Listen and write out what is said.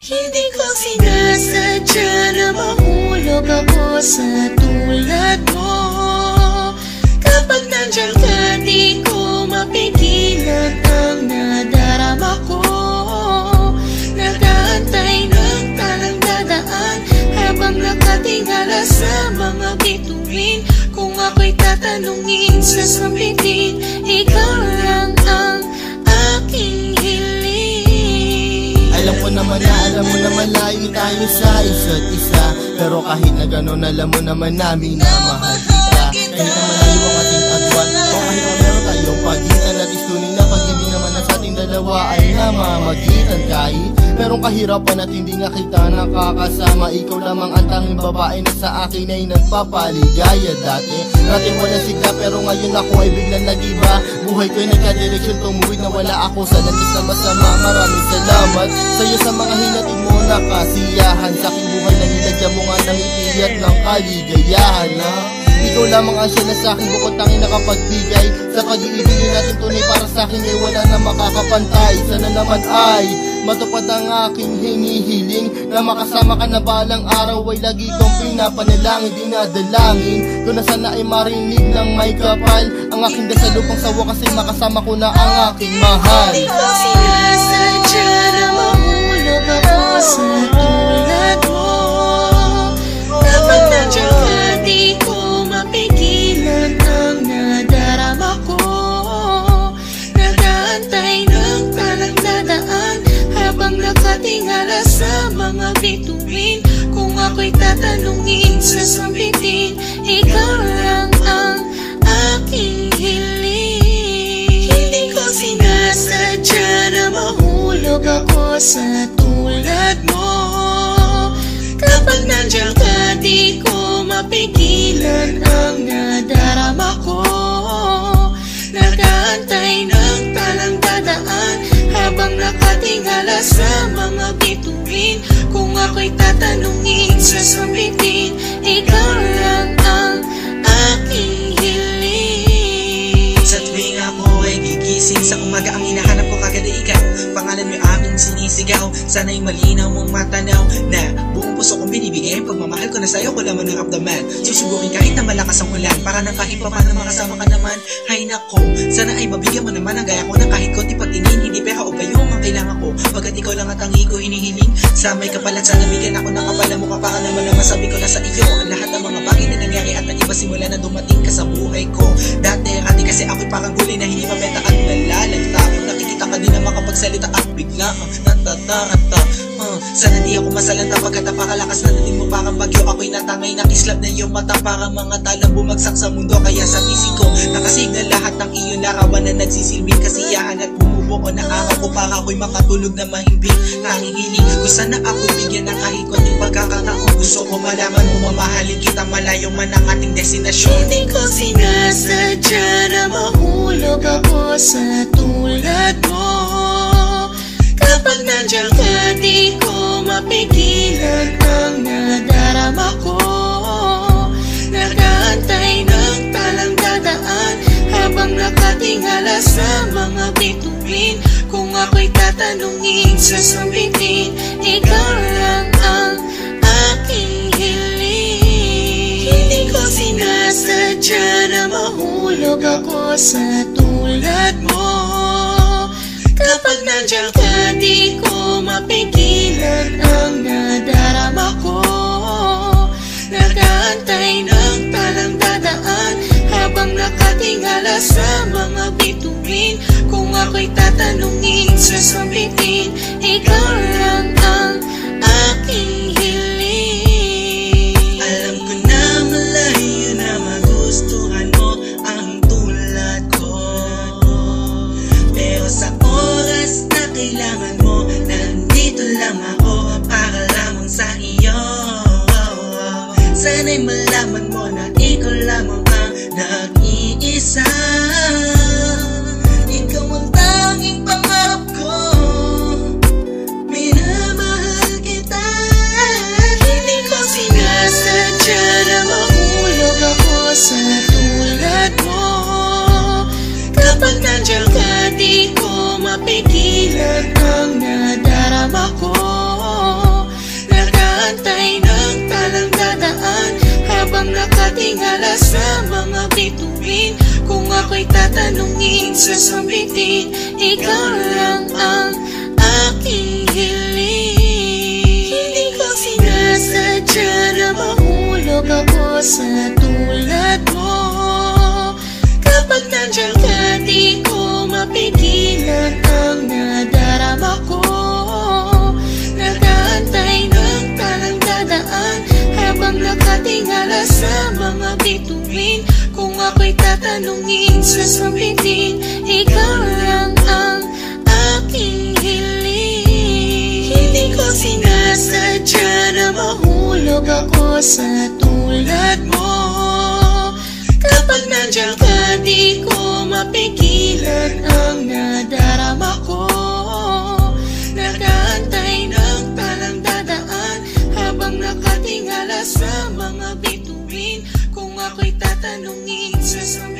Hindi ko sinasadya na mahulog ako sa tulad mo. Kapag nandyan ka, di ko mapigilan ang nadarama ko. Nagaantay ng talang dadaan Habang nakatingala sa mga bituin. Kung ako'y tatanungin sa sambitin alam mo naman layo tayo sa isa't isa. Pero kahit na gano'n alam mo naman namin na mahal kita. Kahit na malayo ang ating agwan O kahit na meron tayong pagitan At istunin na pag hindi naman na sa ating dalawa ay namamagitan Kahit. Merong kahirapan at hindi nga kita nakakasama. Ikaw lamang ang tanging babae na sa akin ay nagpapaligaya dati. Dati wala sigla pero ngayon ako ay biglang nag-iba. Buhay ko'y nagka-direksyon tumuwid na wala ako. Sa landas na masama. Maraming salamat sa'yo sa mga hinatid mo na kasiyahan Sa aking buhay na nilagyan mo nga ng itiyat ng kaligayahan ha? Ikaw lamang ang siya na sa akin bukod tanging nakapagbigay Sa pag-iibigin natin tunay para sa akin ay wala na makakapantay. Sana naman ay matupad ang aking hinihiling Na makasama ka na balang araw ay lagi kong pinapanalangin Dinadalangin. Ko na sana ay marinig ng may kapal Ang aking dasal upang sa wakas ay makasama ko na ang aking mahal. Ko sinasadya na mahulog ako nakatingala sa mga bituin Kung ako'y tatanungin sa sambitin Ikaw ang aking Hindi ko sinasadya na mahulog ako sa di ko mapigilan ang nadarama ko. Nagaantay ng talang Habang nakatingala sa mga bituin. Kung ako'y tatanungin sa sambitin Ikaw lang ay gigising sa umaga Ang hinahanap ko kagad ay ikaw. Pangalan mo aming sinisigaw. Sana'y malinaw mong matanaw Na buong puso kong binibigay. Ang pagmamahal ko na sa'yo ko lamang naramdaman Susubukin kahit na malakas ang ulan. Para na kahit pa paano makasama ka naman. Hay nako, sana ay mabigyan mo naman Ang gaya ko na kahit konti pagtingin Hindi pera o bayong ang kailangan ko. Pagkat ikaw lang at ang ko hinihiling. Sa may kapalat sana bigyan ako ng kapala mo Para naman na masabi ko na sa iyo Ang lahat ng mga bagay na nangyari At nag-iba simula na dumating ka sa buhay ko. Dati, ate kasi ako'y parang gulay na hindi mabenta at nalalagta nakikita ka din na makapagsalita at bigla ang natatarata uh, Sana di ako masalanta pagkat napakalakas na dating mo parang bagyo. Ako'y natangay na kislap na iyong mata Parang mga talang bumagsak sa mundo. Kaya sa isip ko nakasignal lahat ng iyong larawan Na nagsisilbing kasiyahan at bumubuo na araw ko Para ako'y makatulog na mahimbing. Nangihiling ko sana ako'y bigyan ng kahit ko malaman mo mamahalin kita. Malayo man ang ating destinasyon. Hindi ko sinasadya na mahulog ako sa tulad mo. Kapag nandiyan ka, di ko mapigilan ang nadarama ko. Nagaantay ng talang dadaan Habang nakatingala sa mga bituin. Kung ako'y tatanungin sa mahulog ako sa tulad mo Kapag nandiyan ka, di ko mapigilan ang nadarama ko. Nagaantay ng talang dadaan Habang nakatingala sa mga bituin. Kung ako'y tatanungin sa sambitin Ikaw lang ang nalaman mo na ikaw lamang ang nag-iisa. Ikaw ang tanging pangarap ko Minamahal kita. Hindi ko sinasadya na mahulog ako sa tulad mo. Kapag nandiyan ka di ko mapigilan ang nadarama ko. Mga bituin. Kung ako'y tatanungin, sasambitin Ikaw lang ang aking hiling. Hindi ko sinasadya na mahulog ako sa tulad Habang nakatingala sa mga bituin. Kung ako'y tatanungin, sasambitin Ikaw lang ang aking hiling. Hindi ko sinasadya na mahulog ako sa tulad mo. Kapag nandiyan ka, di ko mapigilan ang nadarama ko sa mga bituin. Kung ako'y tatanungin, sasambitin